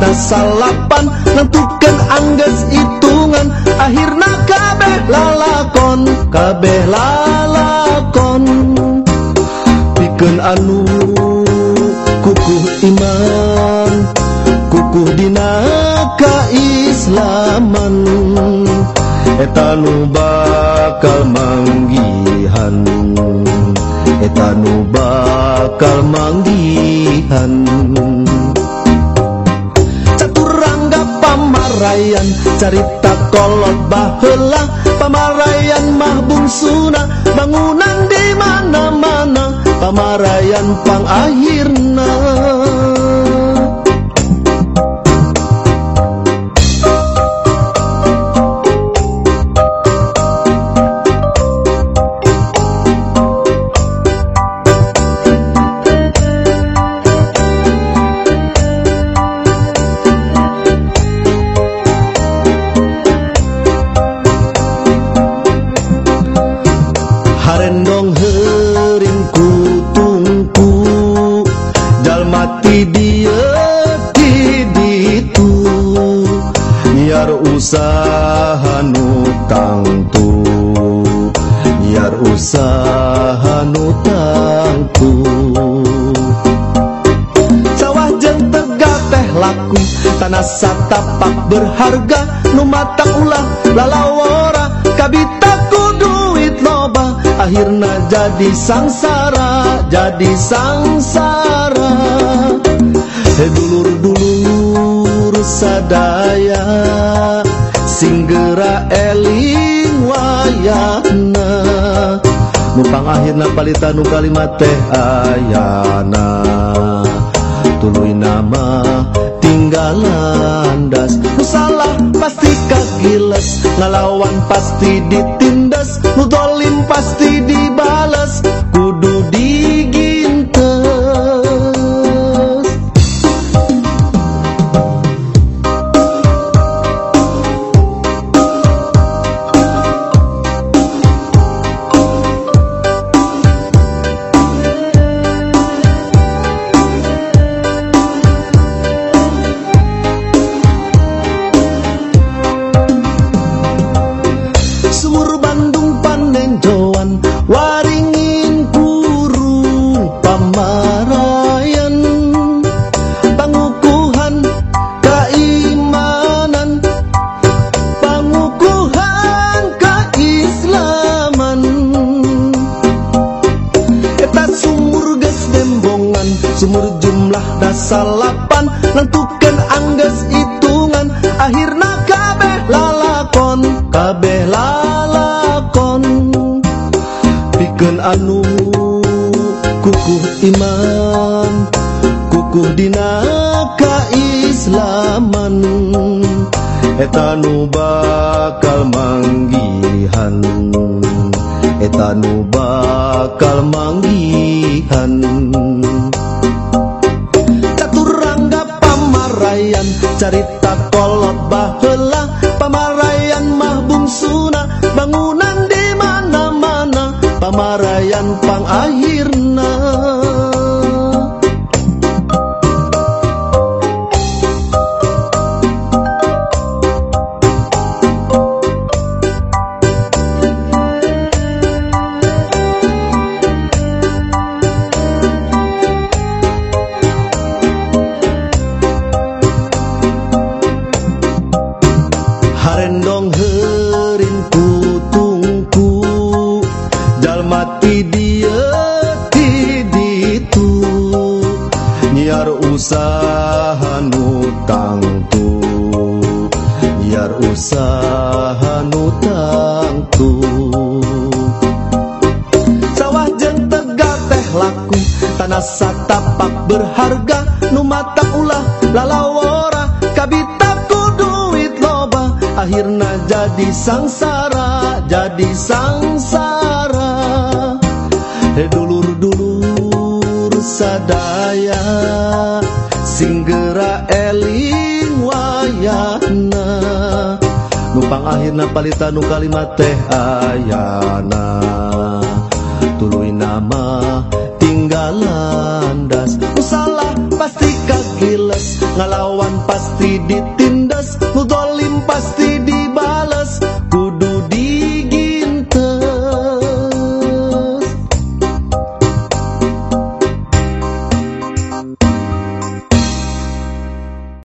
dasalapan nentukan angges hitungan. Akhirnya kabeh lalakon kabeh lalakon. Pikeun anu kukuh iman kukuh dina kaislaman eta nu bakal manggihan. Eta nu bakal manggihan pamarayan carita kolot baheula. Pamarayan mah bungsuna bangunan di mana-mana. Pamarayan pang akhirna usaha nu tangtu. Biar usaha nu tangtu. Sawah jeng tega teh laku Tanah satapak berharga. Nu matang ulah lalawara Kabita ku duit loba. Akhirna jadi sangsara Jadi sangsara. He dulur-dulur sadaya Singgera eling wayahna Nupang akhirna palita nu kalimat teh ayana. Tuluy nama tinggalan das. Nu salah pasti kagiles Ngalawan pasti ditindas. Nu pasti dibales Sumur Bandung panenjoan Waringin kurung pamarayan. Pangukuhan keimanan Pangukuhan keislaman. Eta sumur ges dembongan Sumur jumlah dasalapan Nentukan angges hitungan kukuh iman Kukuh dina kaislaman Eta nu bakal manggihan. Eta nu bakal manggihan. Caturangga pamarayan Carita kolot baheula. Pamarayan mah bungsuna Bangunan di mana-mana. Pamarayan pang akhirna Jalmati dia di ditu Nyiar usaha nu tangtu Nyiar usaha nu tangtu Sawah jeng tega teh laku Tanah satapak berharga. Nu matang ulah lalawara Kabita ku duit loba. Akhirna jadi sangsara Jadi sangsara sadaya singgera eling wayana. Numpang akhirna palita nu kalimat teh ayana.